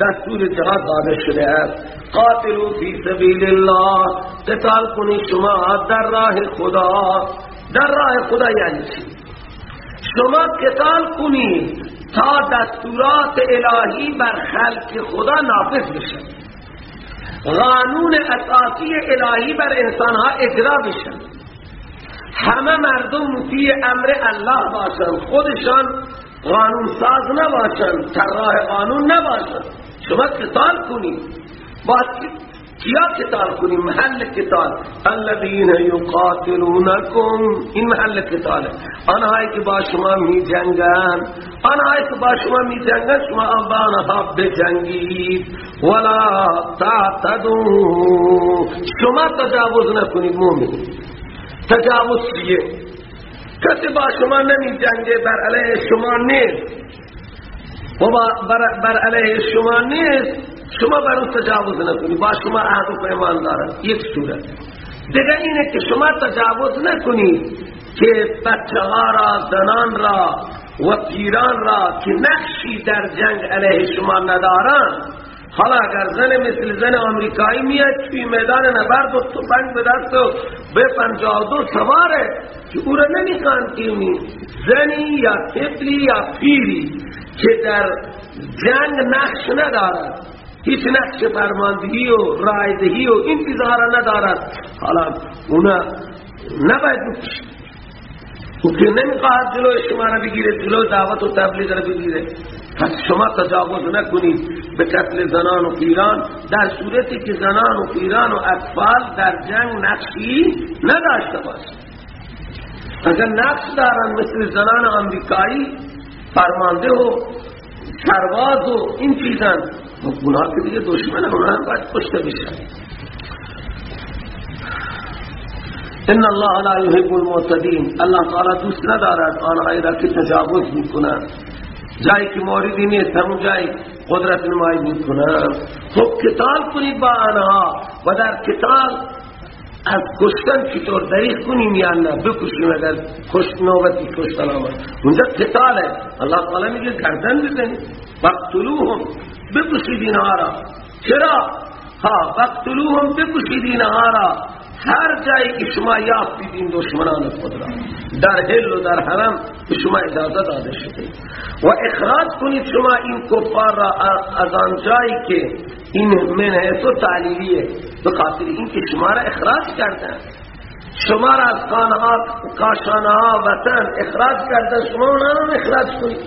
دستور جهاد داده شده است. قاتلو فی سبیل الله قتال کنی شما در راه خدا. در راه خدا یعنی چی؟ شما قتال کنی تا دستورات الهی بر خلق خدا نافذ بشه. قانون اساسی الهی بر انسانها اجرا بشن همه مردم مطیع امر الله باشن. خودشان قانون ساز نباشن طراح قانون نباشن. شما قتال کنی باید کیا قتال کنی محل قتال. الذين يقاتلونكم این محل قتال آنهایی که با شما می جنگن آنهایی که با شما می جنگن شما آنها بجنگید. ولا تعتدو شما تجاوز نکنید مومن تجاوز چیه؟ کسی با شما نمی جنگه بر علیه شما نیست. و بر علیه شما نیست. شما بر اون تجاوز نکنید با شما عهد و پیمان دارد یک صورت دیگه اینه که شما تجاوز نکنید که بچه ها را زنان را و پیران را که نقشی در جنگ علیه شما ندارن حالا اگر زن مثل زن آمریکایی میاد توی میدان نبرد و تو پنج به دست و به پنجاه دو سواره که او را نمی‌خوان که زنی یا طفلی یا پیری که در جنگ نقش ندارد هیچ نقش فرماندهی و رایدهی و این چیزها ندارد. حالا اونا نباید او که نمی‌خواهد جلو شما را بگیره جلو دعوت و تبلیغ را بگیره. پس شما تجاوز نکنید به قتل زنان و پیران. در صورتی که زنان و پیران و اطفال در جنگ نقشی نداشته باشد اگر نقش دارن مثل زنان امریکایی فرمانده و سرباز و این چیزن اونا که دیگه دشمن اونا باید کشته بشن. ان الله لا يحب المعتدين الله تعالی دوست ندارد آنهایی را که تجاوز می‌کنند. جایی که موردی نیست همون جایی قدرت نمایی می‌کنند خب کتال کنید با آنها و در کتال از کشتن چطور دریق کنیم یا نه بکشیم اگر کشت نوبتی کشتن آمد اونجا قتاله. الله تعالی میگه گردن بزنید. وقتلوهم بکشید اینها را. چرا؟ ها وقتلوهم بکشید اینها را. هر جایی که شما یافتید این دشمنان خود را در حل و در حرم شما اجازه داده شده. و اخراج کنید شما این کفار را از آن جایی که این منحص و تعلیلیه. به خاطر این که شما را اخراج کردن شما را از خانها کاشانها وطن اخراج کردن شما اونا را اخراج کنید.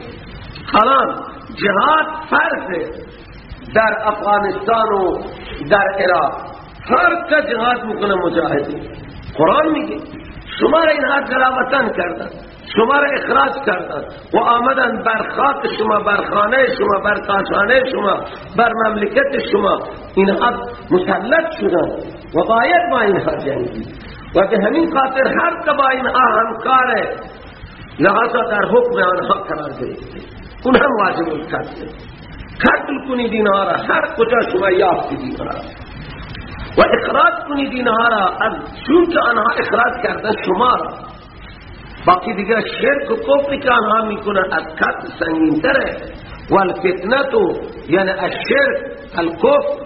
حالا جهاد فرضه در افغانستان و در عراق. هر کا جهاد می‌کنه مجاهدی قرآن میگه شما را اینها جلاوطن کردن شما را اخراج کردن و آمدن بر خاک شما بر خانه شما بر کاشانه شما بر مملکت شما۔ اینها مسلط شدن و باید با اینها جنگی و به همین خاطر هر که با اینها همکاره لحظا در حکم آنها قرار گرفته اون هم واجب القتل۔ قتل کنید اینها را هر کجا شما یافتید اینها و اخراج کنید اینها را. از چون که آنها اخراج کردن شما را. باقی دیگر شرک و کفر که آنها می‌کنن از قتل سنگین تره والفتنتو یعنی الشرک الکفر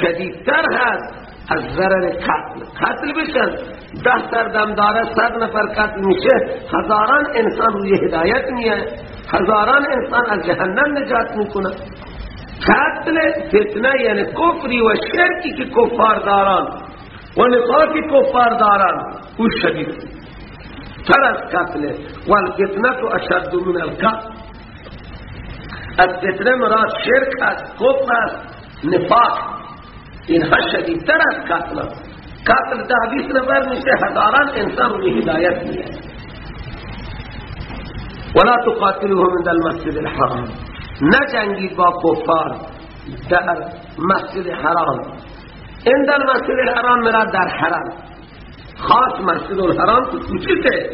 شدیدتر هست. از ضرر قتل. قتل بشن. ده سر دم داره صد نفر قتل میشه. هزاران انسان روی هدایت میه هزاران انسان از جهنم نجات می‌کنه قتل فتنه یعنی کفری و شرکی که کفار داران و نفاقی کفار داران أو شدید. تر از قتل. والفتنة اشد من القتل. از فتنه مراد شرک است کفر است نفاق. اینها شدیدتر از قتل. قتل ده بیس نفر میشه هزاران انسان روی هدایت میه ولا تقاتلهم عند المسجد الحرام. نجنگید با کفار در مسجد حرام. عند المسجد الحرام مراد در حرام خاص مسجد الحرام تو کوچکه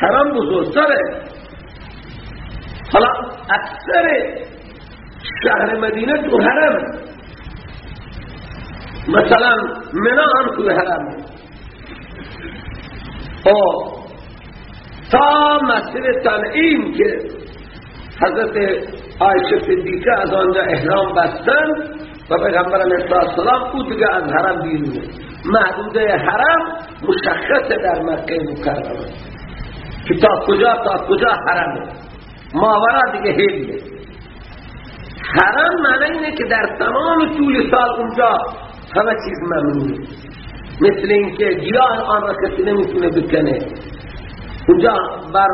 حرام بزرگتره. حالا اکثر شهر مدینه تو حرم. مثلا منا هم تو حرم. او تا مسجد تنعیم که حضرت آیشه صدیقه از آنجا احرام بستن و پیغمبر علیه السلام او دیگه از حرم بیرونه محدوده حرم مشخصه در مکه مکرمه. که تا کجا تا کجا؟ حرمه. ماورا دیگه هیلیه حرم معنی اینه که در تمام طول سال اونجا همه چیز ممنونه مثل اینکه گیاه آن را کسی نمی‌تونه بکنه. اونجا بر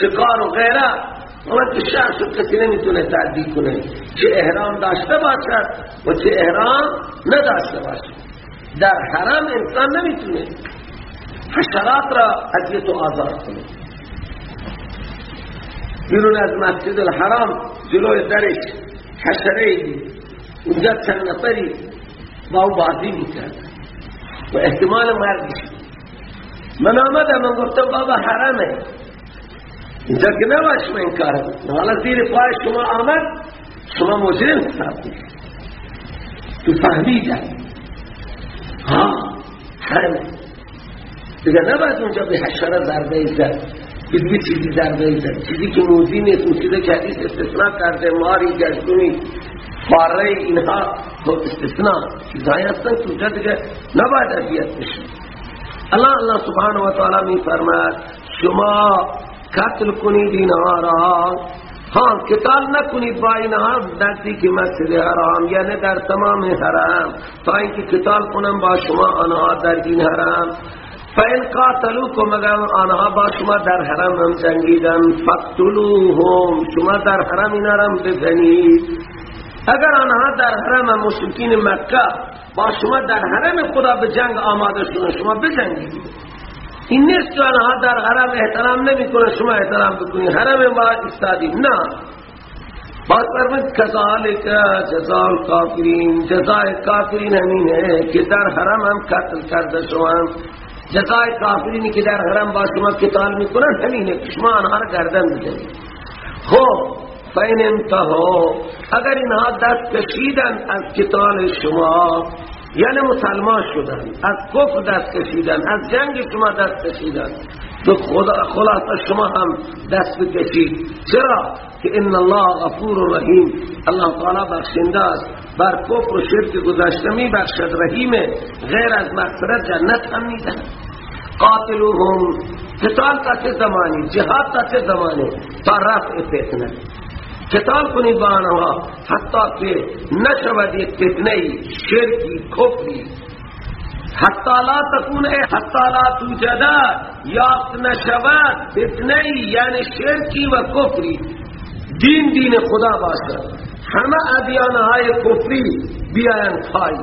شکار و غیره اون شخص کسی نمی‌تونه تعدیل کنه چه احرام داشته باشد و چه احرام نداشته باشد. در حرم انسان نمی‌تونه حشرات را اذیت و آزاد کنه. بیرون از مسجد الحرام جلوی درش حشره اونجا چند نفری با او بازی می‌کرد و احتمال مرگش من آمدم من گفتم بابا حرمه. اینجا که نباش من این کار حالا زیر پای شما آمد شما مجرم حساب تو فهمیدن ها؟ حرمه دیگه نباید اونجا به حشره ضربه زد به چیزی ضربه زد. چیزی که موزی نیست اون چیزی که حدیث استثناء کرده ماری گشتونی فاره اینها. تو استثناء. چیزهایی هستن که اونجا دیگه نباید اذیت بشه. الله الله سبحانه و تعالی می فرماد شما قتل کنید اینها را ها قتال نکنید با اینها نزدیک مسجد حرام یعنی در تمام حرام. تا اینکه قتال کنم با شما آنها در این حرام. فین قاتلوکم اگر آنها با شما در حرم هم جنگیدن. فقتلوهم شما در حرم اینا هم بزنید. اگر آنها در حرم مشرکین مکه با شما در حرم خدا به جنگ آماده شدن شما بجنگید. این نیست که آنها در حرم احترام نمی کنه شما احترام بکنی حرم ما استادی نه. بات فرمید کذالک جزال کافرین جزای کافرین همین ہے که در حرم هم قتل کرده شما جزای کافرینی که در حرم با شما قتال می‌کنن همینه. شما آنها را گردن بزنید خب فین انتهو اگر اینها دست کشیدن از قتال شما یعنی مسلمان شدن. از کفر دست کشیدن از جنگ شما دست کشیدن. تو خلاص شما هم دست بکشید. چرا؟ که ان الله غفور رحیم. الله تعالی بخشنده است. بر کفر و شرک گذشته می بخشد رحیمه غیر از مغفرت جنت هم میدن قاتلوهم. قتال تا چه زمانی؟ جهاد تا چه زمانی؟ تا رفع قتال کنید با آنها حتی که نشود یک فتنه شرکی کفری حتی لا تکون حتی لا توجده یافت نشود فتنه یعنی شرکی و کفری دین دین خدا باشد همه ادیان های کفری بیاین پای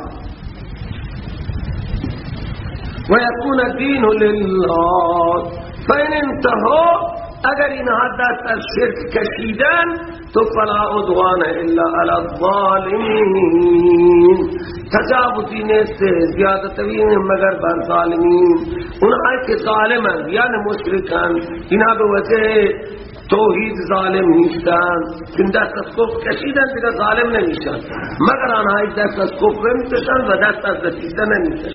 و یکون الدین لله فین انتهو اگر اینها دست از شرک کشیدن، تو فلا عدوان الا علی الظالمین۔ تجاوزی نیست زیادتوین مگر بر ظالمین۔ اونهایی که ظالمن یعنی مشرکن اینا به وجه توحید ظالم نیستن که دست از کفر کشیدن دیگه ظالم نمیشن مگر آنهایی دست از کفر میکشن و دست از دسیسه نمیکشن